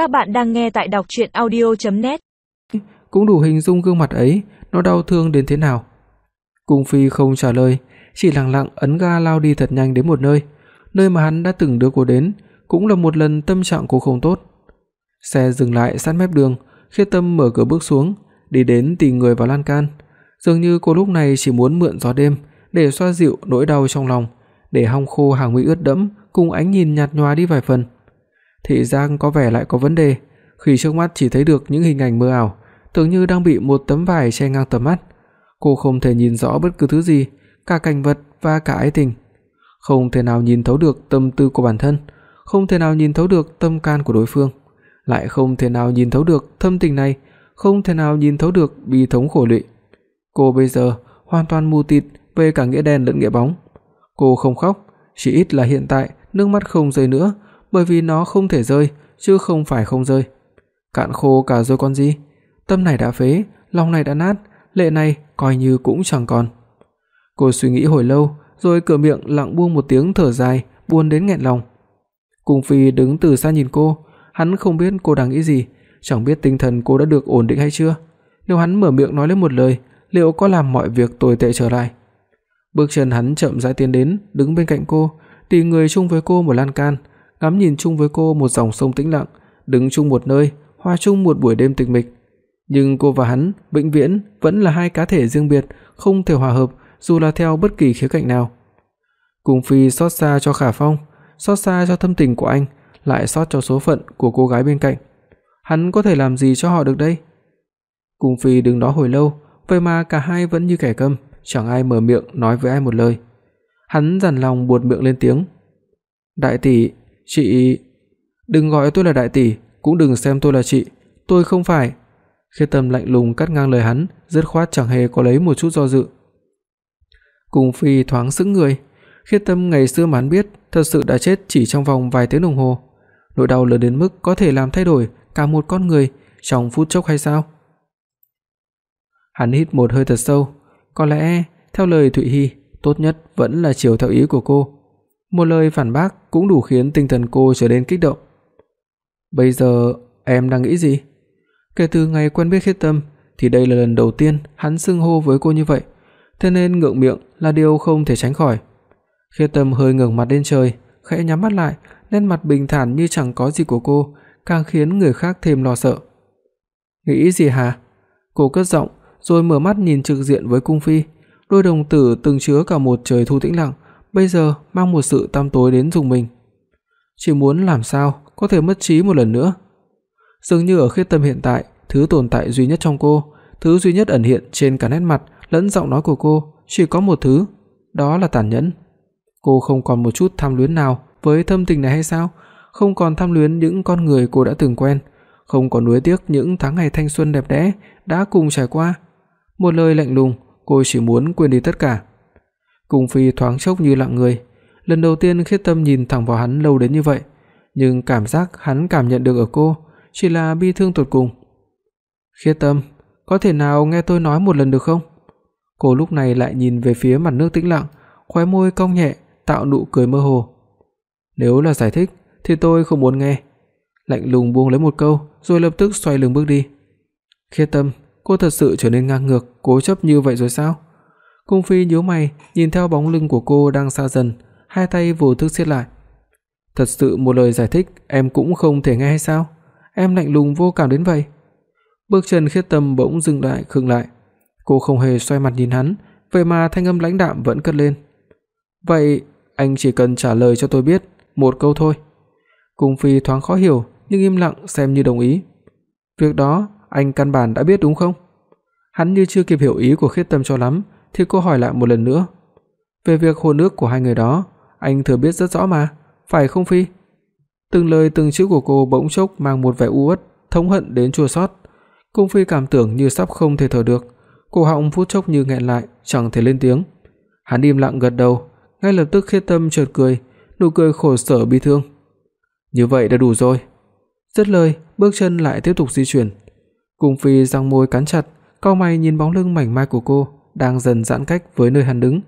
Các bạn đang nghe tại đọc audio net Cũng đủ hình dung gương mặt ấy, nó đau thương đến thế nào. Cung Phi không trả lời, chỉ lặng lặng ấn ga lao đi thật nhanh đến một nơi, nơi mà hắn đã từng đưa cô đến, cũng là một lần tâm trạng cô không tốt. Xe dừng lại sát mép đường, Khiết Tâm mở cửa bước xuống, đi đến tìm người vào lan can. Dường như cô lúc này chỉ muốn mượn gió đêm để xoa dịu nỗi đau trong lòng, để hong khô hàng mi ướt đẫm cùng ánh nhìn nhạt nhòa đi vài phần. Thị giác có vẻ lại có vấn đề, khi trước mắt chỉ thấy được những hình ảnh mơ ảo, tưởng như đang bị một tấm vải che ngang tầm mắt. Cô không thể nhìn rõ bất cứ thứ gì, cả cảnh vật và cả ái tình. Không thể nào nhìn thấu được tâm tư của bản thân, không thể nào nhìn thấu được tâm can của đối phương, lại không thể nào nhìn thấu được thâm tình này, không thể nào nhìn thấu được bi thống khổ lụy. Cô bây giờ hoàn toàn mù tịt về cả nghĩa đen lẫn nghĩa bóng. Cô không khóc, chỉ ít là hiện tại nước mắt không rơi nữa, bởi vì nó không thể rơi, chứ không phải không rơi. Cạn khô cả rồi con gì, tâm này đã phế, lòng này đã nát, lệ này coi như cũng chẳng còn. Cô suy nghĩ hồi lâu, rồi cửa miệng lặng buông một tiếng thở dài, buồn đến nghẹn lòng. Cung Phi đứng từ xa nhìn cô, hắn không biết cô đang nghĩ gì, chẳng biết tinh thần cô đã được ổn định hay chưa. Nếu hắn mở miệng nói lên một lời, liệu có làm mọi việc tồi tệ trở lại? Bước chân hắn chậm rãi tiến đến, đứng bên cạnh cô, tỉ người chung với cô một lan can, ngắm nhìn chung với cô một dòng sông tĩnh lặng, đứng chung một nơi, hòa chung một buổi đêm tịch mịch. Nhưng cô và hắn vĩnh viễn vẫn là hai cá thể riêng biệt, không thể hòa hợp dù là theo bất kỳ khía cạnh nào. Cung Phi xót xa cho Khả Phong, xót xa cho thâm tình của anh, lại xót cho số phận của cô gái bên cạnh. Hắn có thể làm gì cho họ được đây? Cung Phi đứng đó hồi lâu, vậy mà cả hai vẫn như kẻ câm, chẳng ai mở miệng nói với ai một lời. Hắn dằn lòng buột miệng lên tiếng. "Đại tỷ, chị đừng gọi tôi là đại tỷ, cũng đừng xem tôi là chị, tôi không phải." Khiết Tâm lạnh lùng cắt ngang lời hắn, dứt khoát chẳng hề có lấy một chút do dự. Cung Phi thoáng sững người, Khiết Tâm ngày xưa mà hắn biết, thật sự đã chết chỉ trong vòng vài tiếng đồng hồ. Nỗi đau lớn đến mức có thể làm thay đổi cả một con người trong phút chốc hay sao? Hắn hít một hơi thật sâu, có lẽ theo lời Thụy Hi, tốt nhất vẫn là chiều theo ý của cô. Một lời phản bác cũng đủ khiến tinh thần cô trở nên kích động. Bây giờ em đang nghĩ gì? Kể từ ngày quen biết Khiết Tâm thì đây là lần đầu tiên hắn xưng hô với cô như vậy, thế nên ngượng miệng là điều không thể tránh khỏi. Khiết Tâm hơi ngẩng mặt lên trời, khẽ nhắm mắt lại, nét mặt bình thản như chẳng có gì của cô, càng khiến người khác thêm lo sợ. "Nghĩ gì hả?" Cô cất giọng, rồi mở mắt nhìn trực diện với cung phi, đôi đồng tử từng chứa cả một trời thu tĩnh lặng, bây giờ mang một sự tăm tối đến dùng mình. Chỉ muốn làm sao có thể mất trí một lần nữa. Dường như ở khiết tâm hiện tại, thứ tồn tại duy nhất trong cô, thứ duy nhất ẩn hiện trên cả nét mặt lẫn giọng nói của cô, chỉ có một thứ, đó là tàn nhẫn. Cô không còn một chút tham luyến nào với thâm tình này hay sao? Không còn tham luyến những con người cô đã từng quen, không còn nuối tiếc những tháng ngày thanh xuân đẹp đẽ đã cùng trải qua. Một lời lạnh lùng, cô chỉ muốn quên đi tất cả. Cung Phi thoáng chốc như lặng người, lần đầu tiên Khiết Tâm nhìn thẳng vào hắn lâu đến như vậy, nhưng cảm giác hắn cảm nhận được ở cô chỉ là bi thương tột cùng. "Khiết Tâm, có thể nào nghe tôi nói một lần được không?" Cô lúc này lại nhìn về phía mặt nước tĩnh lặng, khóe môi cong nhẹ, tạo nụ cười mơ hồ. "Nếu là giải thích thì tôi không muốn nghe." Lạnh lùng buông lấy một câu, rồi lập tức xoay lưng bước đi. Khiết Tâm, cô thật sự trở nên ngang ngược, cố chấp như vậy rồi sao? Cung Phi nhíu mày, nhìn theo bóng lưng của cô đang xa dần, hai tay vô thức siết lại. Thật sự một lời giải thích em cũng không thể nghe hay sao? Em lạnh lùng vô cảm đến vậy. Bước chân Khiết Tâm bỗng dừng lại, khựng lại. Cô không hề xoay mặt nhìn hắn, vậy mà thanh âm lãnh đạm vẫn cất lên. "Vậy anh chỉ cần trả lời cho tôi biết một câu thôi." Cung Phi thoáng khó hiểu, nhưng im lặng xem như đồng ý. "Việc đó anh căn bản đã biết đúng không?" Hắn như chưa kịp hiểu ý của Khiết Tâm cho lắm, thì cô hỏi lại một lần nữa. "Về việc hôn ước của hai người đó, anh thừa biết rất rõ mà, phải không Phi?" Từng lời từng chữ của cô bỗng chốc mang một vẻ u uất, thống hận đến chua xót. Cung Phi cảm tưởng như sắp không thể thở được, cổ họng phút chốc như nghẹn lại, chẳng thể lên tiếng. Hắn im lặng gật đầu, ngay lập tức Khiết Tâm chợt cười, nụ cười khổ sở bi thương. Như vậy đã đủ rồi. Dứt lời, bước chân lại tiếp tục di chuyển. Cung Phi răng môi cắn chặt, cau mày nhìn bóng lưng mảnh mai của cô đang dần giãn cách với nơi hắn đứng.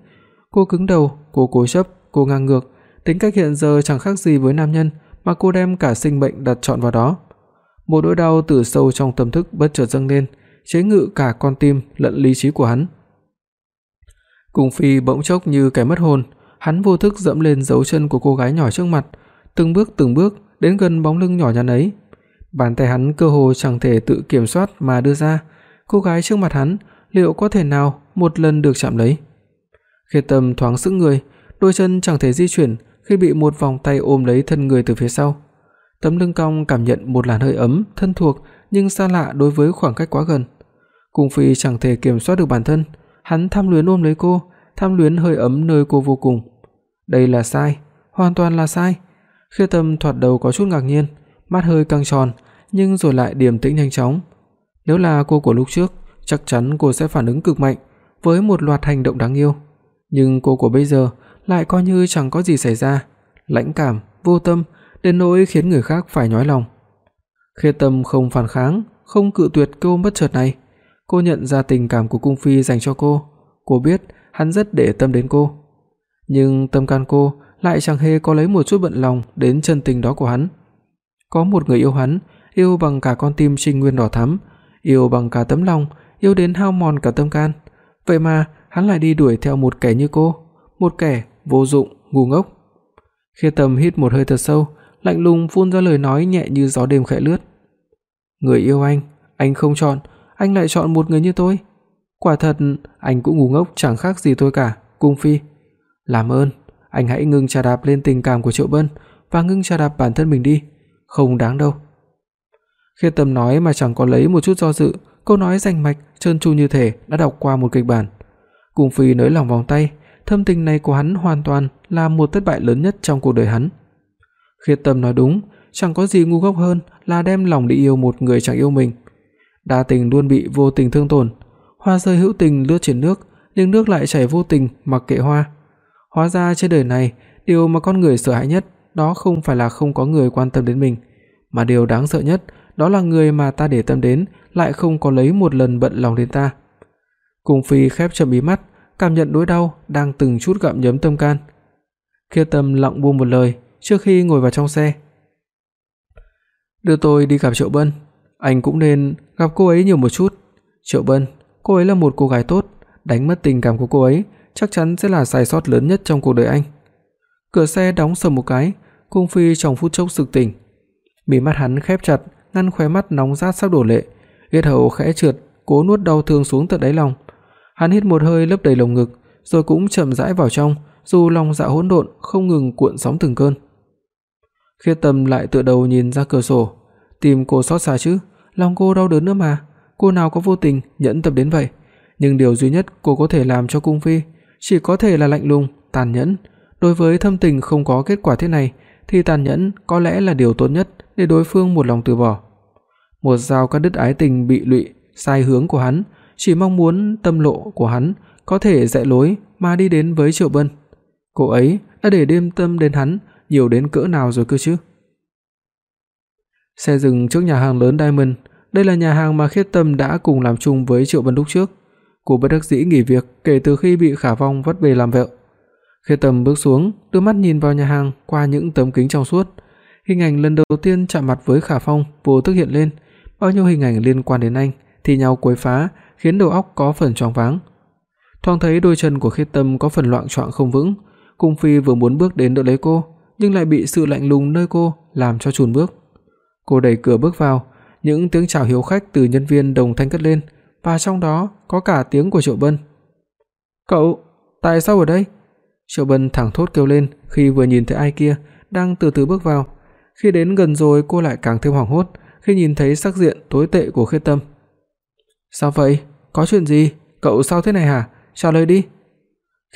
Cô cứng đầu, cô cố chấp, cô ngang ngược, tính cách hiện giờ chẳng khác gì với nam nhân mà cô đem cả sinh mệnh đặt trọn vào đó. Một nỗi đau từ sâu trong tâm thức bất chợt dâng lên, chế ngự cả con tim lẫn lý trí của hắn. Cung Phi bỗng chốc như kẻ mất hồn, hắn vô thức dẫm lên dấu chân của cô gái nhỏ trước mặt, từng bước từng bước đến gần bóng lưng nhỏ nhắn ấy. Bàn tay hắn cơ hồ chẳng thể tự kiểm soát mà đưa ra, cô gái trước mặt hắn liệu có thể nào một lần được chạm lấy. Khi Tâm thoáng sững người, đôi chân chẳng thể di chuyển khi bị một vòng tay ôm lấy thân người từ phía sau. Tấm lưng cong cảm nhận một làn hơi ấm thân thuộc nhưng xa lạ đối với khoảng cách quá gần. Cung Phi chẳng thể kiểm soát được bản thân, hắn tham luyến ôm lấy cô, tham luyến hơi ấm nơi cô vô cùng. Đây là sai, hoàn toàn là sai. Khê Tâm thoạt đầu có chút ngạc nhiên, mắt hơi căng tròn, nhưng rồi lại điềm tĩnh nhanh chóng. Nếu là cô của lúc trước, chắc chắn cô sẽ phản ứng cực mạnh với một loạt hành động đáng yêu, nhưng cô của bây giờ lại coi như chẳng có gì xảy ra, lãnh cảm, vô tâm đến nỗi khiến người khác phải nhói lòng. Khê Tâm không phản kháng, không cự tuyệt câu bất chợt này. Cô nhận ra tình cảm của cung phi dành cho cô, cô biết hắn rất để tâm đến cô. Nhưng tâm can cô lại chẳng hề có lấy một chút bận lòng đến chân tình đó của hắn. Có một người yêu hắn, yêu bằng cả con tim trinh nguyên đỏ thắm, yêu bằng cả tấm lòng, yêu đến hao mòn cả tâm can. Vậy mà hắn lại đi đuổi theo một kẻ như cô, một kẻ vô dụng, ngu ngốc. Khê Tâm hít một hơi thật sâu, lạnh lùng phun ra lời nói nhẹ như gió đêm khẽ lướt. "Người yêu anh, anh không chọn, anh lại chọn một người như tôi. Quả thật, anh cũng ngu ngốc chẳng khác gì tôi cả, cung phi. Làm ơn, anh hãy ngưng trà đạp lên tình cảm của Triệu Bân và ngưng trà đạp bản thân mình đi, không đáng đâu." Khê Tâm nói mà chẳng có lấy một chút do dự, câu nói rành mạch, trơn tru như thể đã đọc qua một kịch bản. Cung phi nới lỏng vòng tay, thâm tình này của hắn hoàn toàn là một thất bại lớn nhất trong cuộc đời hắn. Khiết Tâm nói đúng, chẳng có gì ngu ngốc hơn là đem lòng đi yêu một người chẳng yêu mình. Đa tình luôn bị vô tình thương tổn, hoa rơi hữu tình lướt trên nước, nhưng nước lại chảy vô tình mặc kệ hoa. Hóa ra trên đời này, điều mà con người sợ hãi nhất đó không phải là không có người quan tâm đến mình, mà điều đáng sợ nhất đó là người mà ta để tâm đến lại không có lấy một lần bận lòng đến ta. Cung Phi khép chậm mí mắt, cảm nhận nỗi đau đang từng chút gặm nhấm tâm can. Kia Tâm lặng buông một lời trước khi ngồi vào trong xe. "Đưa tôi đi gặp Triệu Bân, anh cũng nên gặp cô ấy nhiều một chút." Triệu Bân, cô ấy là một cô gái tốt, đánh mất tình cảm của cô ấy chắc chắn sẽ là sai sót lớn nhất trong cuộc đời anh. Cửa xe đóng sầm một cái, Cung Phi trong phút chốc sực tỉnh. Mí mắt hắn khép chặt, ngăn khóe mắt nóng rát sắp đổ lệ, yết hầu khẽ trượt, cố nuốt đau thương xuống tận đáy lòng. Hắn hít một hơi lấp đầy lồng ngực, rồi cũng chậm rãi vào trong, dù lòng dạ hỗn độn không ngừng cuộn sóng từng cơn. Khiết Tâm lại tựa đầu nhìn ra cửa sổ, tìm cô xót xa chứ, lòng cô đau đớn nữa mà, cô nào có vô tình nhẫn tâm đến vậy, nhưng điều duy nhất cô có thể làm cho cung phi chỉ có thể là lạnh lùng, tàn nhẫn. Đối với thâm tình không có kết quả thế này thì tàn nhẫn có lẽ là điều tốt nhất để đối phương một lòng từ bỏ. Một dao cắt đứt ái tình bị lụy sai hướng của hắn, chỉ mong muốn tâm lộ của hắn có thể rẽ lối mà đi đến với Triệu Bân. Cô ấy đã để đêm tâm đến hắn nhiều đến cỡ nào rồi cơ chứ? Xe dừng trước nhà hàng lớn Diamond, đây là nhà hàng mà Khiết Tâm đã cùng làm chung với Triệu Bân lúc trước. Cô bất đắc dĩ nghỉ việc kể từ khi bị Khả Vong vất về làm vợ. Khiết Tâm bước xuống, đưa mắt nhìn vào nhà hàng qua những tấm kính trong suốt. Hình ảnh lần đầu tiên chạm mặt với Khả Phong vô thức hiện lên, bao nhiêu hình ảnh liên quan đến anh thì nhau quấy phá, khiến đầu óc có phần choáng váng. Thoáng thấy đôi chân của Khiết Tâm có phần loạng choạng không vững, Cung Phi vừa muốn bước đến đỡ lấy cô, nhưng lại bị sự lạnh lùng nơi cô làm cho chùn bước. Cô đẩy cửa bước vào, những tiếng chào hiếu khách từ nhân viên đồng thanh cất lên, và trong đó có cả tiếng của Triệu Bân. "Cậu, tại sao ở đây?" Triệu Bân thẳng thốt kêu lên khi vừa nhìn thấy ai kia đang từ từ bước vào. Khi đến gần rồi cô lại càng thêm hoảng hốt khi nhìn thấy sắc diện tối tệ của Khê Tâm. "Sao vậy? Có chuyện gì? Cậu sao thế này hả? Trả lời đi."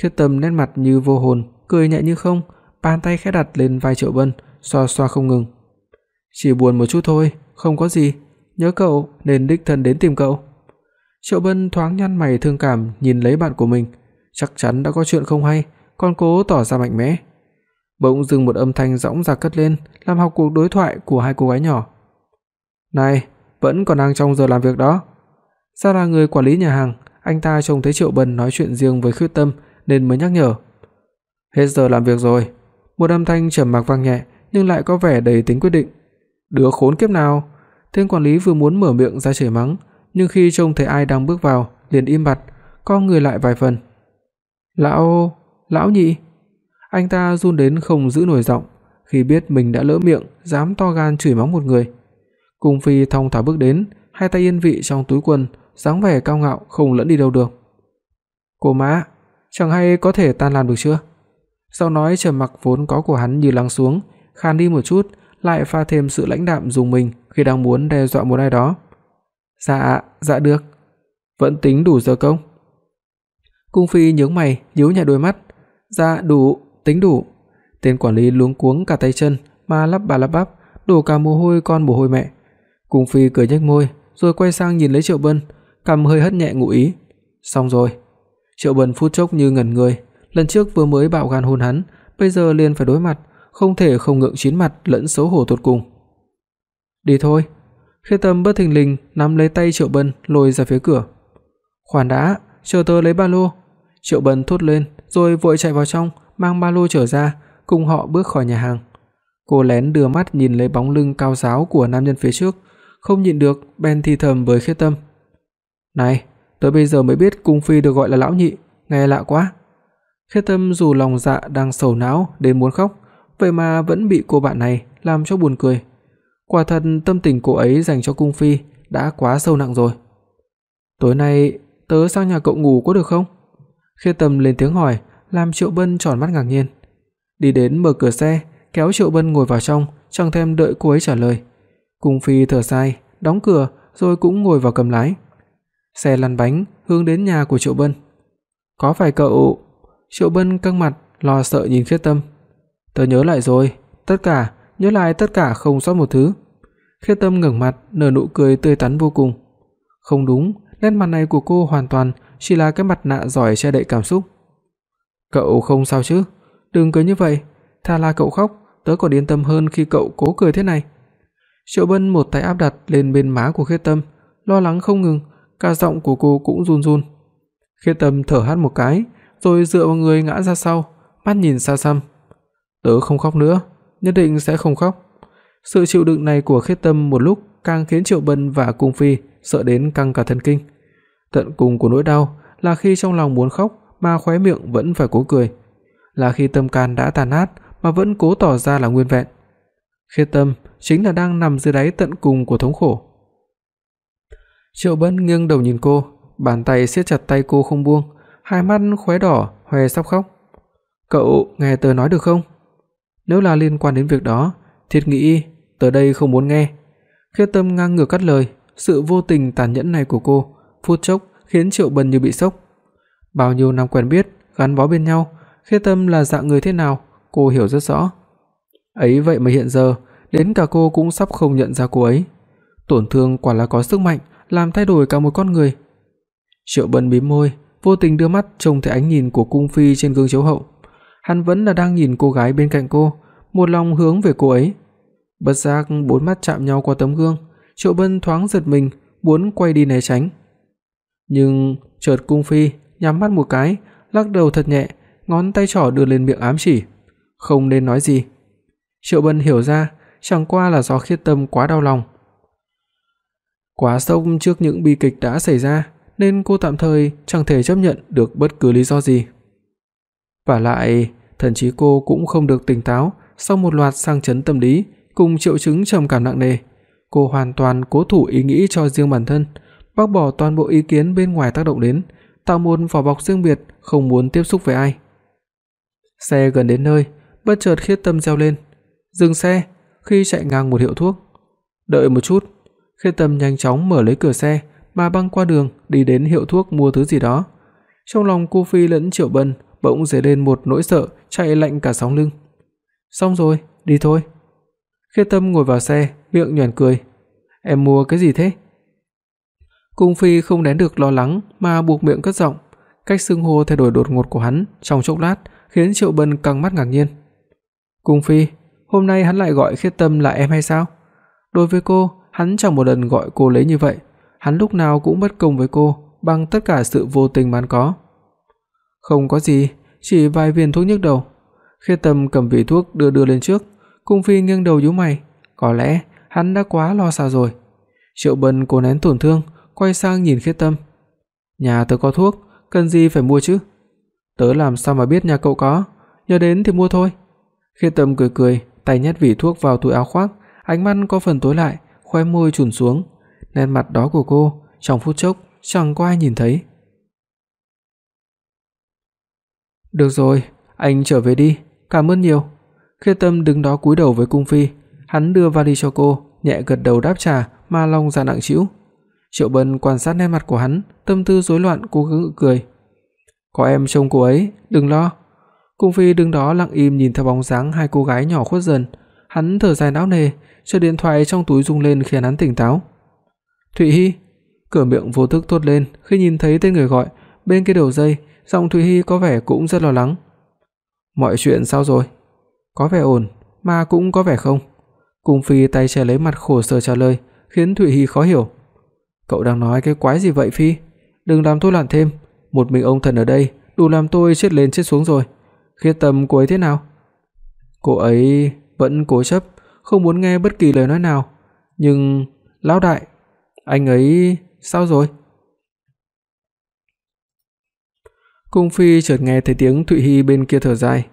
Khê Tâm nét mặt như vô hồn, cười nhẹ như không, bàn tay khẽ đặt lên vai Triệu Bân, xoa xoa không ngừng. "Chỉ buồn một chút thôi, không có gì, nhớ cậu nên đích thân đến tìm cậu." Triệu Bân thoáng nhăn mày thương cảm nhìn lấy bạn của mình, chắc chắn đã có chuyện không hay, còn cố tỏ ra mạnh mẽ. Bỗng dưng một âm thanh rõng rạc cất lên, làm học cuộc đối thoại của hai cô gái nhỏ. "Này, vẫn còn đang trong giờ làm việc đó." Ra là người quản lý nhà hàng, anh ta trông thấy Triệu Bân nói chuyện riêng với Khuyết Tâm nên mới nhắc nhở. "Hết giờ làm việc rồi." Một âm thanh trầm mặc vang nhẹ nhưng lại có vẻ đầy tính quyết định. "Đứa khốn kiếp nào, Tên quản lý vừa muốn mở miệng ra chửi mắng, nhưng khi trông thấy ai đang bước vào, liền im bặt, co người lại vài phần. "Lão, lão nhị." Anh ta run đến không giữ nổi giọng, khi biết mình đã lỡ miệng dám to gan chửi mắng một người. Cung Phi thong thả bước đến, hai tay yên vị trong túi quần, dáng vẻ cao ngạo không lẫn đi đâu được. "Cô má, chẳng hay có thể tan làm được chưa?" sau nói trầm mặc vốn có của hắn như lắng xuống, khan đi một chút, lại pha thêm sự lãnh đạm dùng mình khi đang muốn đe dọa một ai đó. "Dạ, dạ được." Vẫn tính đủ giờ công. Cung Phi nhướng mày, nhíu nhẹ đôi mắt. "Dạ đủ, tính đủ." Tên quản lý luống cuống cả tay chân mà lắp bà lắp bắp, đổ cả mồ hôi con mồ hôi mẹ. Cung Phi cười nhếch môi, rồi quay sang nhìn lấy Triệu Bân, cằm hơi hất nhẹ ngụ ý. Xong rồi. Triệu Bân phút chốc như ngẩn người, lần trước vừa mới bạo gan hôn hắn, bây giờ liền phải đối mặt, không thể không ngượng chín mặt lẫn xấu hổ tột cùng. Đi thôi. Khê Tâm bất thình lình nắm lấy tay Triệu Bân lôi ra phía cửa. "Khoan đã, chờ tớ lấy ba lô." Triệu Bân thốt lên, rồi vội chạy vào trong, mang ba lô trở ra, cùng họ bước khỏi nhà hàng. Cô lén đưa mắt nhìn lấy bóng lưng cao ráo của nam nhân phía trước, không nhịn được bèn thì thầm với Khê Tâm. "Này, tớ bây giờ mới biết cung phi được gọi là lão nhị, nghe lạ quá." Khê Tâm dù lòng dạ đang sầu não đến muốn khóc, vậy mà vẫn bị cô bạn này làm cho buồn cười. Quả thật tâm tình cô ấy dành cho cung phi đã quá sâu nặng rồi. "Tối nay tớ sang nhà cậu ngủ có được không?" Khê Tâm lên tiếng hỏi, làm Triệu Bân tròn mắt ngạc nhiên. Đi đến mở cửa xe, kéo Triệu Bân ngồi vào trong, chẳng thèm đợi cô ấy trả lời. Cung Phi thở dài, đóng cửa rồi cũng ngồi vào cầm lái. Xe lăn bánh hướng đến nhà của Triệu Bân. "Có phải cậu?" Triệu Bân căng mặt, lo sợ nhìn Khiết Tâm. "Tớ nhớ lại rồi, tất cả, nhớ lại tất cả không sót một thứ." Khiết Tâm ngẩng mặt, nở nụ cười tươi tắn vô cùng. Không đúng, nét mặt này của cô hoàn toàn chỉ là cái mặt nạ giỏi che đậy cảm xúc. "Cậu không sao chứ? Đừng cười như vậy, thà là cậu khóc, tớ còn yên tâm hơn khi cậu cố cười thế này." Triệu Bân một tay áp đặt lên bên má của Khê Tâm, lo lắng không ngừng, cả giọng của cô cũng run run. Khê Tâm thở hắt một cái, rồi dựa vào người ngã ra sau, mắt nhìn xa xăm. "Tớ không khóc nữa, nhất định sẽ không khóc." Sự chịu đựng này của Khê Tâm một lúc càng khiến Triệu Bân và Cung Phi sợ đến căng cả thần kinh. Tận cùng của nỗi đau là khi trong lòng muốn khóc mà khóe miệng vẫn phải cố cười, là khi tâm can đã tàn nát mà vẫn cố tỏ ra là nguyên vẹn. Khiết Tâm chính là đang nằm dưới đáy tận cùng của thống khổ. Triệu Bân nghiêng đầu nhìn cô, bàn tay siết chặt tay cô không buông, hai mắt khóe đỏ, hoe sắp khóc. "Cậu nghe tớ nói được không? Nếu là liên quan đến việc đó, thiệt nghĩ tớ đây không muốn nghe." Khiết Tâm ngang ngược cắt lời, sự vô tình tàn nhẫn này của cô, phút chốc khiến Triệu Bân như bị sốc. Bao nhiêu năm quen biết, gắn bó bên nhau, Khê Tâm là dạng người thế nào, cô hiểu rất rõ. Ấy vậy mà hiện giờ, đến cả cô cũng sắp không nhận ra cô ấy. Tổn thương quả là có sức mạnh làm thay đổi cả một con người. Triệu Bân mím môi, vô tình đưa mắt trông thấy ánh nhìn của cung phi trên gương chiếu hậu. Hắn vẫn là đang nhìn cô gái bên cạnh cô, một lòng hướng về cô ấy. Bất giác bốn mắt chạm nhau qua tấm gương, Triệu Bân thoáng giật mình, muốn quay đi né tránh. Nhưng chợt cung phi nhắm mắt một cái, lắc đầu thật nhẹ, ngón tay trỏ đưa lên miệng ám chỉ, không nên nói gì. Triệu Bân hiểu ra, chẳng qua là do Khiết Tâm quá đau lòng. Quá sốc trước những bi kịch đã xảy ra, nên cô tạm thời chẳng thể chấp nhận được bất cứ lý do gì. Và lại, thần trí cô cũng không được tỉnh táo sau một loạt sang chấn tâm lý cùng triệu chứng trầm cảm nặng nề. Cô hoàn toàn cố thủ ý nghĩ cho riêng bản thân, bác bỏ toàn bộ ý kiến bên ngoài tác động đến, tạo một vỏ bọc riêng biệt, không muốn tiếp xúc với ai. Xe gần đến nơi, bất chợt Khiết Tâm reo lên, "Dừng xe!" khi chạy ngang một hiệu thuốc. "Đợi một chút." Khiết Tâm nhanh chóng mở lấy cửa xe, mà băng qua đường đi đến hiệu thuốc mua thứ gì đó. Trong lòng cô Phi lẫn Triệu Bân bỗng dấy lên một nỗi sợ chạy lạnh cả sóng lưng. "Xong rồi, đi thôi." Khiết Tâm ngồi vào xe, miệng nhàn cười. "Em mua cái gì thế?" Cung Phi không nén được lo lắng mà buộc miệng cất giọng, cách xưng hô thay đổi đột ngột của hắn trong chốc lát khiến Triệu Bân căng mắt ngạc nhiên. "Cung Phi, hôm nay hắn lại gọi Khiết Tâm là em hay sao?" Đối với cô, hắn chẳng một lần gọi cô lấy như vậy, hắn lúc nào cũng bất công với cô bằng tất cả sự vô tình mà có. "Không có gì, chỉ vài viên thuốc nhức đầu." Khiết Tâm cầm vị thuốc đưa đưa lên trước, Cung Phi nghiêng đầu nhíu mày, có lẽ hắn đã quá lo xa rồi. Triệu Bân cố nén tổn thương, quay sang nhìn Khiết Tâm. "Nhà tớ có thuốc, cần gì phải mua chứ?" "Tớ làm sao mà biết nhà cậu có, nhớ đến thì mua thôi." Khiết Tâm cười cười, tay nhét vỉ thuốc vào túi áo khoác, ánh mắt có phần tối lại, khóe môi chùn xuống, nét mặt đó của cô trong phút chốc chẳng có ai nhìn thấy. "Được rồi, anh trở về đi, cảm ơn nhiều." Khiết Tâm đứng đó cúi đầu với cung phi, hắn đưa vali cho cô, nhẹ gật đầu đáp trả mà lòng dạ nặng trĩu. Triệu Bân quan sát nét mặt của hắn, tâm tư rối loạn cố gắng ngự cười. "Có em trông cô ấy, đừng lo." Cung phi đứng đó lặng im nhìn theo bóng dáng hai cô gái nhỏ khuất dần, hắn thở dài não nề, chiếc điện thoại trong túi rung lên khiến hắn tỉnh táo. "Thụy Hi." Cửa miệng vô thức thốt lên khi nhìn thấy tên người gọi, bên kia đầu dây, giọng Thụy Hi có vẻ cũng rất lo lắng. "Mọi chuyện sao rồi?" "Có vẻ ổn, mà cũng có vẻ không." Cung Phi tay che lấy mặt khổ sở trả lời, khiến Thụy Hi khó hiểu. "Cậu đang nói cái quái gì vậy Phi? Đừng làm tôi loạn thêm, một mình ông thần ở đây, đủ làm tôi chết lên chết xuống rồi. Khiết Tâm cô ấy thế nào?" Cô ấy vẫn cố chấp, không muốn nghe bất kỳ lời nói nào, nhưng lão đại, anh ấy sao rồi? Cung Phi chợt nghe thấy tiếng Thụy Hi bên kia thở dài.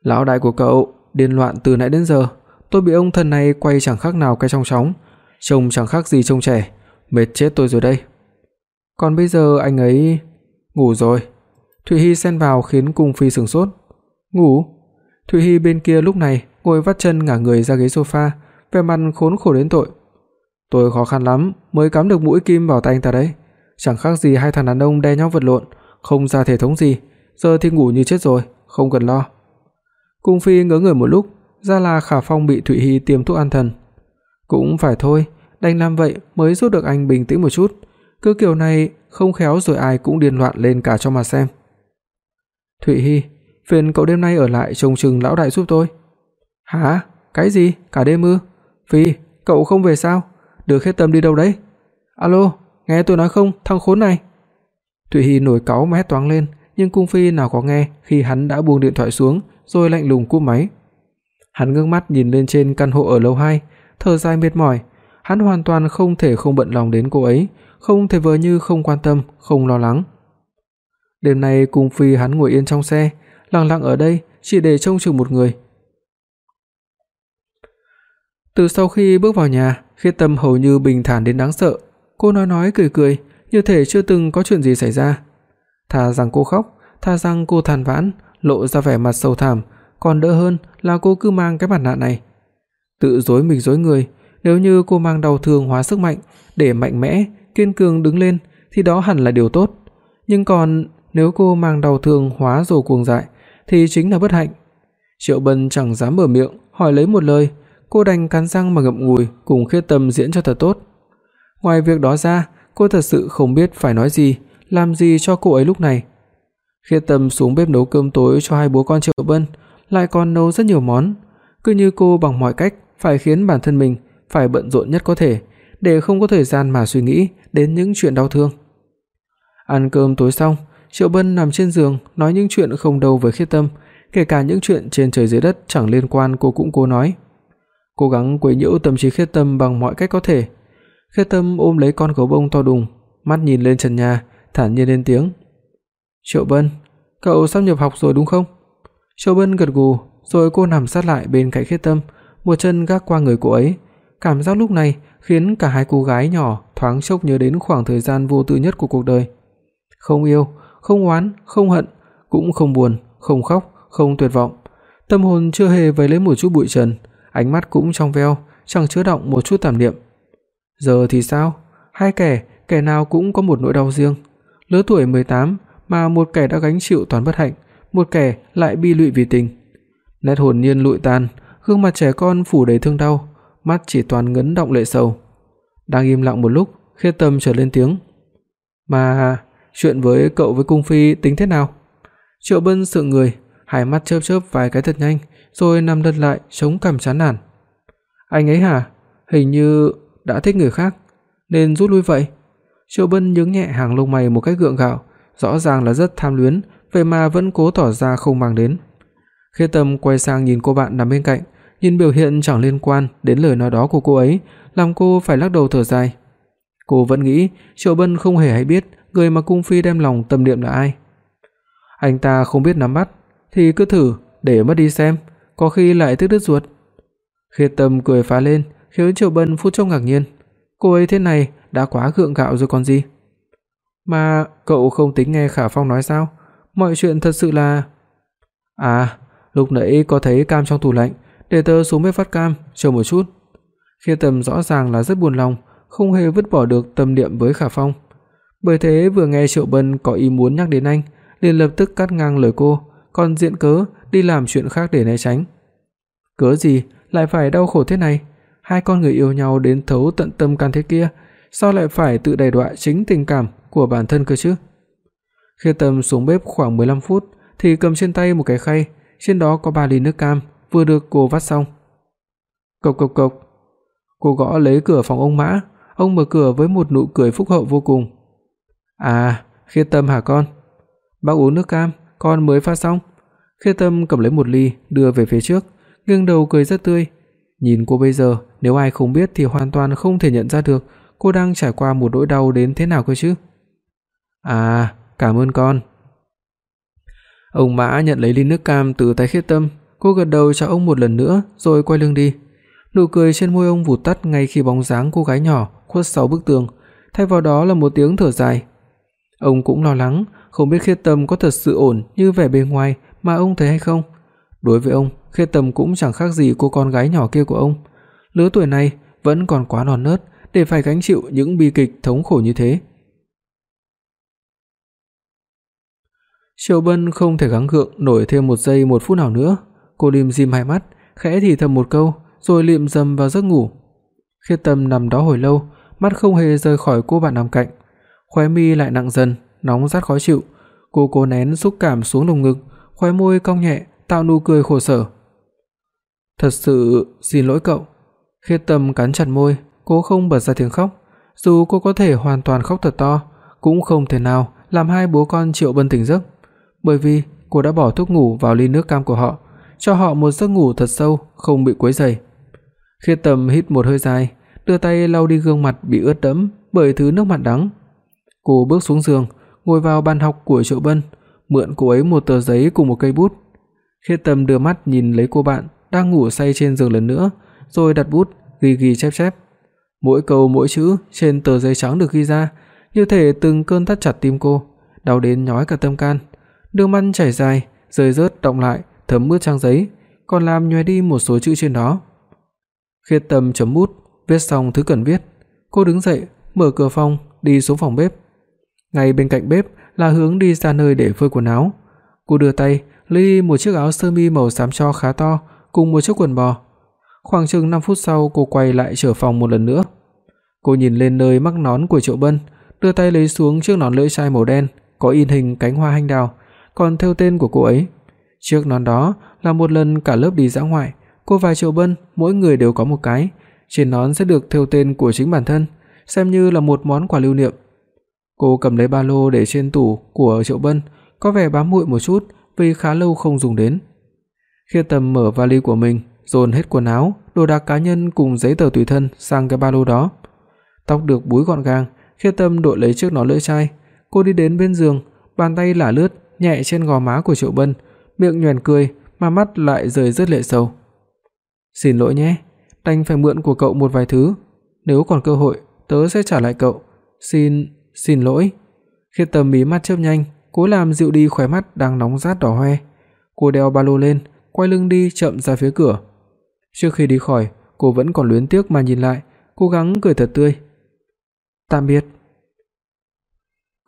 Lão đại của cậu điên loạn từ nãy đến giờ, tôi bị ông thần này quay chẳng khác nào cái trong chóng, trông chẳng khác gì trông trẻ, mệt chết tôi rồi đây. Còn bây giờ anh ấy ngủ rồi. Thụy Hi xen vào khiến Cung Phi sửng sốt. Ngủ? Thụy Hi bên kia lúc này ngồi vắt chân ngả người ra ghế sofa, vẻ mặt khốn khổ đến tội. Tôi khó khăn lắm mới cắm được mũi kim vào tay anh ta đấy, chẳng khác gì hai thằng đàn ông đe nhau vật lộn, không ra thể thống gì, giờ thì ngủ như chết rồi, không cần lo. Cung Phi ngớ người một lúc, ra là Khả Phong bị Thụy Hi tiêm thuốc an thần. Cũng phải thôi, đành làm vậy mới giúp được anh bình tĩnh một chút, cứ kiểu này không khéo rồi ai cũng điên loạn lên cả cho mà xem. Thụy Hi, phiền cậu đêm nay ở lại trông chừng lão đại giúp tôi. Hả? Cái gì? Cả đêm ư? Phi, cậu không về sao? Được hết tâm đi đâu đấy? Alo, nghe tôi nói không, thằng khốn này. Thụy Hi nổi cáu mà hét toáng lên, nhưng cung phi nào có nghe khi hắn đã buông điện thoại xuống, rồi lạnh lùng cúp máy. Hắn ngước mắt nhìn lên trên căn hộ ở lầu 2, thở dài mệt mỏi, hắn hoàn toàn không thể không bận lòng đến cô ấy, không thể vờ như không quan tâm, không lo lắng. Đêm nay cùng phi hắn ngồi yên trong xe, lặng lặng ở đây chỉ để trông chừng một người. Từ sau khi bước vào nhà, Khiết Tâm hầu như bình thản đến đáng sợ, cô nói nói cười cười, như thể chưa từng có chuyện gì xảy ra. Thà rằng cô khóc, thà rằng cô than vãn, lộ ra vẻ mặt sầu thảm, còn đỡ hơn là cô cứ mang cái mặt nạ này. Tự dối mình dối người, nếu như cô mang đau thương hóa sức mạnh để mạnh mẽ, kiên cường đứng lên thì đó hẳn là điều tốt. Nhưng còn nếu cô mang đau thương hóa rồi cuồng dại thì chính là bất hạnh. Triệu Bân chẳng dám mở miệng hỏi lấy một lời, cô đành cắn răng mà ngậm ngùi cùng Khiết Tâm diễn cho thật tốt. Ngoài việc đó ra, cô thật sự không biết phải nói gì, làm gì cho cô ấy lúc này. Khiết Tâm xuống bếp nấu cơm tối cho hai bố con Triệu Bân, lại còn nấu rất nhiều món, cứ như cô bằng mọi cách phải khiến bản thân mình phải bận rộn nhất có thể, để không có thời gian mà suy nghĩ đến những chuyện đau thương. Ăn cơm tối xong, Triệu Bân nằm trên giường nói những chuyện không đâu với Khiết Tâm, kể cả những chuyện trên trời dưới đất chẳng liên quan cô cũng cố nói. Cố gắng quấy nhiễu tâm trí Khiết Tâm bằng mọi cách có thể. Khiết Tâm ôm lấy con gấu bông to đùng, mắt nhìn lên trần nhà, thản nhiên lên tiếng. "Triệu Bân, cậu sắp nhập học rồi đúng không?" Triệu Bân gật gù, rồi cô nằm sát lại bên cạnh Khiết Tâm, một chân gác qua người cô ấy. Cảm giác lúc này khiến cả hai cô gái nhỏ thoáng chốc nhớ đến khoảng thời gian vô tư nhất của cuộc đời. Không yêu, không oán, không hận, cũng không buồn, không khóc, không tuyệt vọng. Tâm hồn chưa hề vấy lấy một chút bụi trần, ánh mắt cũng trong veo, chẳng chứa đọng một chút tạm niệm. Giờ thì sao? Hai kẻ, kẻ nào cũng có một nỗi đau riêng. Lứa tuổi 18 mà một kẻ đã gánh chịu toàn bất hạnh, một kẻ lại bi lụy vì tình. Nét hồn nhiên lụi tàn, gương mặt trẻ con phủ đầy thương đau, mắt chỉ toàn ngấn động lệ sầu. Đang im lặng một lúc, Khê Tâm trở lên tiếng. "Mà chuyện với cậu với cung phi tính thế nào?" Triệu Bân sững người, hai mắt chớp chớp vài cái thật nhanh, rồi nằm lật lại chống cằm chán nản. "Anh ấy hả? Hình như đã thích người khác, nên rút lui vậy." Triệu Bân nhướng nhẹ hàng lông mày một cách gượng gạo, rõ ràng là rất tham luyến, vậy mà vẫn cố tỏ ra không mang đến. Khê Tâm quay sang nhìn cô bạn nằm bên cạnh, nhìn biểu hiện chẳng liên quan đến lời nói đó của cô ấy, làm cô phải lắc đầu thở dài. Cô vẫn nghĩ Triệu Bân không hề hay biết người mà cung phi đem lòng tâm niệm là ai. Anh ta không biết nắm bắt thì cứ thử để mất đi xem, có khi lại tức đứt ruột. Khiết Tâm cười phá lên, khiến Triệu Bân phút chốc ngạc nhiên. Cô ấy thế này đã quá gượng gạo rồi còn gì. Mà cậu không tính nghe Khả Phong nói sao? Mọi chuyện thật sự là À, lúc nãy có thấy cam trong tủ lạnh, để tớ xuống bếp phát cam, chờ một chút. Khi Tâm rõ ràng là rất buồn lòng, không hề vứt bỏ được tâm niệm với Khả Phong. Bởi thế vừa nghe Triệu Bân có ý muốn nhắc đến anh, liền lập tức cắt ngang lời cô, còn diện cớ đi làm chuyện khác để né tránh. Cớ gì lại phải đau khổ thế này? Hai con người yêu nhau đến thấu tận tâm can thế kia, sao lại phải tự đày đọa chính tình cảm của bản thân cơ chứ? Khi Tâm xuống bếp khoảng 15 phút thì cầm trên tay một cái khay, trên đó có 3 ly nước cam vừa được cô vắt xong. Cộc cộc cộc. Cô gõ lấy cửa phòng ông Mã, ông mở cửa với một nụ cười phúc hậu vô cùng. "À, Khiết Tâm hả con? Bác uống nước cam, con mới pha xong." Khiết Tâm cầm lấy một ly đưa về phía trước, nghiêng đầu cười rất tươi. Nhìn cô bây giờ, nếu ai không biết thì hoàn toàn không thể nhận ra được cô đang trải qua một nỗi đau đến thế nào cơ chứ. "À, cảm ơn con." Ông Mã nhận lấy ly nước cam từ tay Khiết Tâm, cô gật đầu chào ông một lần nữa rồi quay lưng đi. Nụ cười trên môi ông vụt tắt ngay khi bóng dáng cô gái nhỏ khuất sau bức tường, thay vào đó là một tiếng thở dài. Ông cũng lo lắng, không biết Khiết Tâm có thật sự ổn như vẻ bề ngoài mà ông thấy hay không. Đối với ông, Khiết Tâm cũng chẳng khác gì cô con gái nhỏ kia của ông. Lứa tuổi này vẫn còn quá non nớt để phải gánh chịu những bi kịch thống khổ như thế. Triệu Bân không thể gắng gượng nổi thêm một giây một phút nào nữa, cô lim dim hai mắt, khẽ thì thầm một câu, rồi liệm dầm vào giấc ngủ. Khiết Tâm nằm đó hồi lâu, mắt không hề rời khỏi cô bạn nằm cạnh, khóe mi lại nặng dần, nóng rát khó chịu. Cô cố nén xúc cảm xuống lồng ngực, khóe môi cong nhẹ, tạo nụ cười khổ sở. "Thật sự xin lỗi cậu." Khiết Tâm cắn chặt môi, cố không bật ra tiếng khóc, dù cô có thể hoàn toàn khóc thật to, cũng không thể nào làm hai bố con Triệu Bân tỉnh giấc bởi vì cô đã bỏ thuốc ngủ vào ly nước cam của họ, cho họ một giấc ngủ thật sâu, không bị quấy rầy. Khiết Tâm hít một hơi dài, đưa tay lau đi gương mặt bị ướt đẫm bởi thứ nước mặt đắng. Cô bước xuống giường, ngồi vào bàn học của Triệu Bân, mượn cô ấy một tờ giấy cùng một cây bút. Khiết Tâm đưa mắt nhìn lấy cô bạn đang ngủ say trên giường lần nữa, rồi đặt bút ghi ghi chép chép. Mỗi câu mỗi chữ trên tờ giấy trắng được ghi ra, như thể từng cơn thắt chặt tim cô, đau đến nhói cả tâm can đường mắt chảy dài, rơi rớt đọng lại, thấm ướt trang giấy, còn làm nhòe đi một số chữ trên đó. Khiết Tâm chấm bút, viết xong thứ cần viết, cô đứng dậy, mở cửa phòng, đi xuống phòng bếp. Ngay bên cạnh bếp là hướng đi ra nơi để phơi quần áo. Cô đưa tay lấy một chiếc áo sơ mi màu xám tro khá to cùng một chiếc quần bò. Khoảng chừng 5 phút sau cô quay lại trở phòng một lần nữa. Cô nhìn lên nơi mắc nón của Triệu Bân, đưa tay lấy xuống chiếc nón lưỡi chai màu đen có in hình cánh hoa anh đào còn theo tên của cô ấy. Chiếc nón đó là một lần cả lớp đi dã ngoại, cô và Triệu Bân mỗi người đều có một cái, trên nón sẽ được thêu tên của chính bản thân, xem như là một món quà lưu niệm. Cô cầm lấy ba lô để trên tủ của Triệu Bân, có vẻ bám muội một chút vì khá lâu không dùng đến. Khi Tâm mở vali của mình, dồn hết quần áo, đồ đạc cá nhân cùng giấy tờ tùy thân sang cái ba lô đó. Tóc được búi gọn gàng, Khi Tâm đội lấy chiếc nón lưỡi chai, cô đi đến bên giường, bàn tay lả lướt nhẹ trên gò má của Triệu Bân, miệng nhoẻn cười mà mắt lại rơi rớt lệ sâu. "Xin lỗi nhé, đành phải mượn của cậu một vài thứ, nếu còn cơ hội tớ sẽ trả lại cậu. Xin, xin lỗi." Khiết Tâm mí mắt chớp nhanh, cố làm dịu đi khóe mắt đang nóng rát đỏ hoe. Cô đeo ba lô lên, quay lưng đi chậm ra phía cửa. Trước khi đi khỏi, cô vẫn còn luyến tiếc mà nhìn lại, cố gắng cười thật tươi. "Tạm biệt."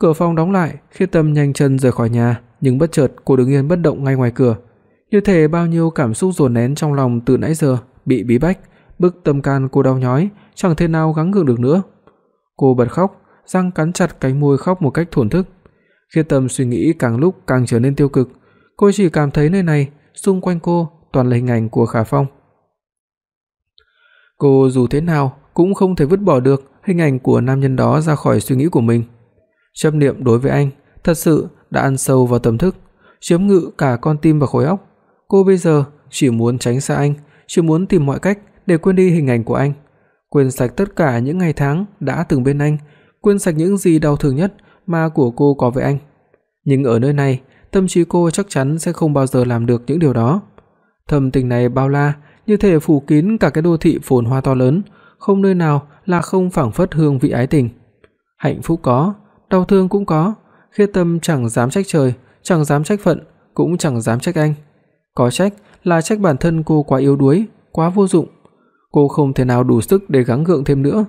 Cửa phòng đóng lại, Khiết Tâm nhanh chân rời khỏi nhà, nhưng bất chợt cô đứng yên bất động ngay ngoài cửa. Như thể bao nhiêu cảm xúc dồn nén trong lòng từ nãy giờ bị bí bách, bức tâm can cô đau nhói, chẳng thể nào gắng gượng được nữa. Cô bật khóc, răng cắn chặt cánh môi khóc một cách thổn thức. Khiết Tâm suy nghĩ càng lúc càng trở nên tiêu cực, cô chỉ cảm thấy nơi này, xung quanh cô toàn là hình ảnh của Khả Phong. Cô dù thế nào cũng không thể vứt bỏ được hình ảnh của nam nhân đó ra khỏi suy nghĩ của mình. Chấp niệm đối với anh thật sự đã ăn sâu vào tâm thức, chiếm ngự cả con tim và khối óc. Cô bây giờ chỉ muốn tránh xa anh, chỉ muốn tìm mọi cách để quên đi hình ảnh của anh. quên sạch tất cả những ngày tháng đã từng bên anh, quên sạch những gì đau thương nhất mà của cô có với anh. Nhưng ở nơi này, tâm trí cô chắc chắn sẽ không bao giờ làm được những điều đó. Thâm tình này bao la, như thể phủ kín cả cái đô thị phồn hoa to lớn, không nơi nào là không phảng phất hương vị ái tình. Hạnh phúc có, đau thương cũng có, Khiết Tâm chẳng dám trách trời, chẳng dám trách phận, cũng chẳng dám trách anh. Có trách là trách bản thân cô quá yếu đuối, quá vô dụng. Cô không thể nào đủ sức để gắng gượng thêm nữa.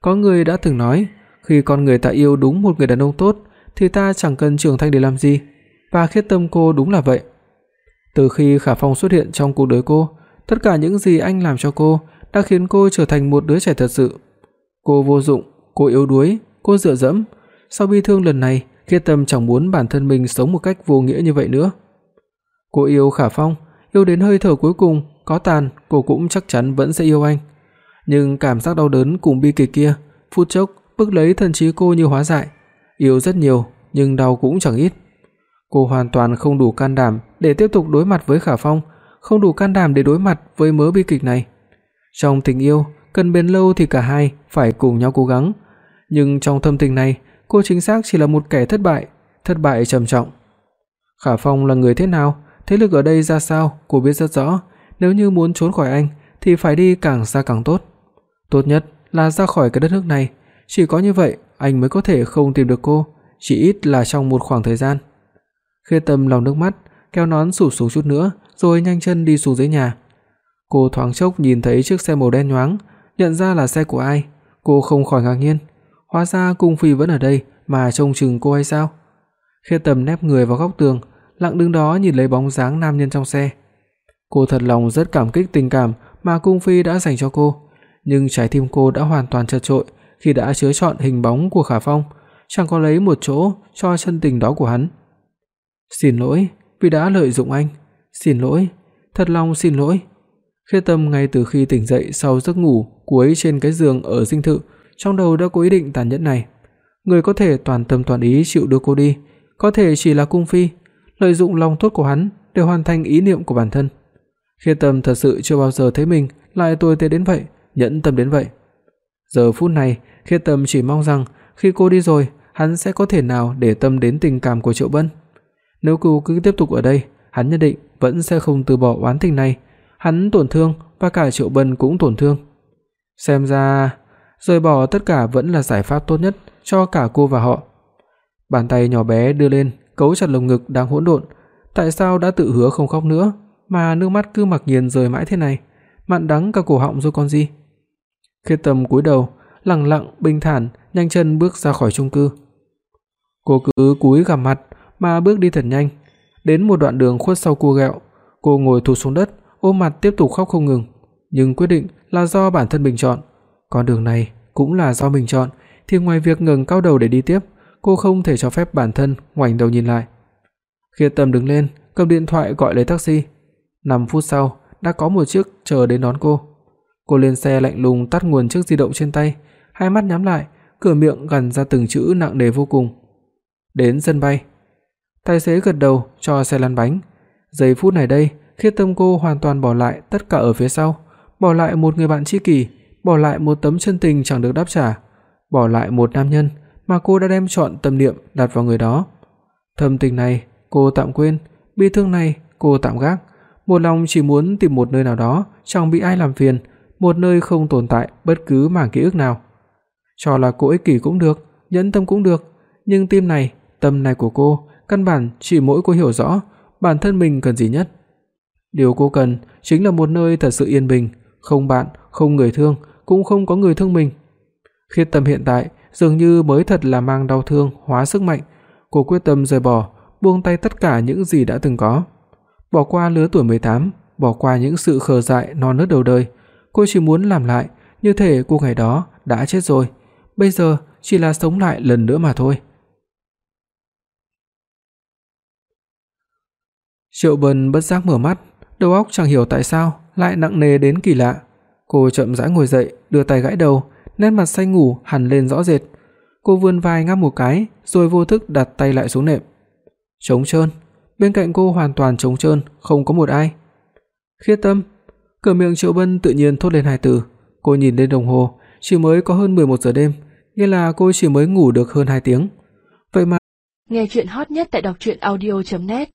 Có người đã từng nói, khi con người ta yêu đúng một người đàn ông tốt thì ta chẳng cần trưởng thành để làm gì, và Khiết Tâm cô đúng là vậy. Từ khi Khả Phong xuất hiện trong cuộc đời cô, tất cả những gì anh làm cho cô đã khiến cô trở thành một đứa trẻ thật sự. Cô vô dụng, cô yếu đuối, cô dựa dẫm. Sau bi thương lần này, Khiết Tâm chẳng muốn bản thân mình sống một cách vô nghĩa như vậy nữa. Cô yêu Khả Phong, yêu đến hơi thở cuối cùng, có tàn cô cũng chắc chắn vẫn sẽ yêu anh. Nhưng cảm giác đau đớn cùng bi kịch kia, phút chốc bức lấy thần trí cô như hóa dại. Yêu rất nhiều, nhưng đau cũng chẳng ít. Cô hoàn toàn không đủ can đảm để tiếp tục đối mặt với Khả Phong, không đủ can đảm để đối mặt với mớ bi kịch này. Trong tình yêu, cần bền lâu thì cả hai phải cùng nhau cố gắng, nhưng trong thâm tình này, cô chính xác chỉ là một kẻ thất bại, thất bại trầm trọng. Khả Phong là người thế nào, thế lực ở đây ra sao, cô biết rất rõ, nếu như muốn trốn khỏi anh thì phải đi càng xa càng tốt. Tốt nhất là ra khỏi cái đất nước này, chỉ có như vậy anh mới có thể không tìm được cô, chỉ ít là trong một khoảng thời gian. Khê Tâm lòng nước mắt, kéo nón sụp xuống chút nữa, rồi nhanh chân đi xuống dưới nhà. Cô thoáng chốc nhìn thấy chiếc xe màu đen nhoáng, nhận ra là xe của ai, cô không khỏi ngạc nhiên, hóa ra cung phi vẫn ở đây mà trông chừng cô hay sao? Khê Tâm nép người vào góc tường, lặng đứng đó nhìn lấy bóng dáng nam nhân trong xe. Cô thật lòng rất cảm kích tình cảm mà cung phi đã dành cho cô, nhưng trái tim cô đã hoàn toàn chật chội khi đã chứa trọn hình bóng của Khả Phong, chẳng có lấy một chỗ cho chân tình đó của hắn. "Xin lỗi vì đã lợi dụng anh, xin lỗi, thật lòng xin lỗi." Khê Tâm ngay từ khi tỉnh dậy sau giấc ngủ cuối trên cái giường ở dinh thự, trong đầu đã có ý định tàn nhẫn này. Người có thể toàn tâm toàn ý chịu đưa cô đi, có thể chỉ là cung phi, lợi dụng lòng tốt của hắn để hoàn thành ý niệm của bản thân. khi Tâm thật sự chưa bao giờ thấy mình lại tồi tệ đến vậy, nhẫn tâm đến vậy. Giờ phút này, khi Tâm chỉ mong rằng khi cô đi rồi, hắn sẽ có thể nào để tâm đến tình cảm của Triệu Bân. Nếu cô cứ tiếp tục ở đây, hắn nhất định vẫn sẽ không từ bỏ oán tình này, hắn tổn thương và cả Triệu Bân cũng tổn thương. Xem ra, rời bỏ tất cả vẫn là giải pháp tốt nhất cho cả cô và họ. Bàn tay nhỏ bé đưa lên, cấu chặt lồng ngực đang hỗn độn, tại sao đã tự hứa không khóc nữa mà nước mắt cứ mặc nhiên rơi mãi thế này, mặn đắng cả cổ họng rồi còn gì. Khiết Tâm cúi đầu, lặng lặng bình thản nhanh chân bước ra khỏi chung cư. Cô cứ cúi gằm mặt mà bước đi thật nhanh, đến một đoạn đường khuất sau cua gẹo, cô ngồi thụt xuống đất, ôm mặt tiếp tục khóc không ngừng, nhưng quyết định là do bản thân mình chọn. Con đường này cũng là do mình chọn, thì ngoài việc ngẩng cao đầu để đi tiếp, cô không thể cho phép bản thân ngoảnh đầu nhìn lại. Khiết Tâm đứng lên, cầm điện thoại gọi lấy taxi. 5 phút sau, đã có một chiếc chờ đến đón cô. Cô lên xe lạnh lùng tắt nguồn chiếc di động trên tay, hai mắt nhắm lại, cửa miệng gằn ra từng chữ nặng nề vô cùng. Đến sân bay. Tài xế gật đầu cho xe lăn bánh. Giây phút này đây, Khiết Tâm cô hoàn toàn bỏ lại tất cả ở phía sau, bỏ lại một người bạn tri kỷ, bỏ lại một tấm chân tình chẳng được đáp trả, bỏ lại một nam nhân mà cô đã đem trọn tâm niệm đặt vào người đó. Thâm tình này cô tạm quên, bi thương này cô tạm gác, một lòng chỉ muốn tìm một nơi nào đó chẳng bị ai làm phiền, một nơi không tồn tại bất cứ mảng ký ức nào. Cho là cô ích kỷ cũng được, nhẫn tâm cũng được, nhưng tim này, tâm này của cô, căn bản chỉ mỗi cô hiểu rõ bản thân mình cần gì nhất. Điều cô cần chính là một nơi thật sự yên bình, không bạn, không người thương, cũng không có người thương mình. Khiết Tâm hiện tại dường như mới thật là mang đau thương hóa sức mạnh, cô quyết tâm rời bỏ, buông tay tất cả những gì đã từng có. Bỏ qua lứa tuổi 18, bỏ qua những sự khờ dại non nớt đầu đời, cô chỉ muốn làm lại như thể cô ngày đó đã chết rồi, bây giờ chỉ là sống lại lần nữa mà thôi. Triệu Bân bất giác mở mắt, đầu óc chẳng hiểu tại sao lại nặng nề đến kỳ lạ. Cô chậm rãi ngồi dậy, đưa tay gãi đầu, nét mặt xanh ngủ hằn lên rõ rệt. Cô vươn vai ngáp một cái, rồi vô thức đặt tay lại xuống nệm. Trống trơn, bên cạnh cô hoàn toàn trống trơn, không có một ai. Khiết Tâm, cửa miệng Triệu Bân tự nhiên thốt lên hai từ. Cô nhìn lên đồng hồ, chỉ mới có hơn 11 giờ đêm, nghĩa là cô chỉ mới ngủ được hơn 2 tiếng. Vậy mà Nghe truyện hot nhất tại doctruyenaudio.net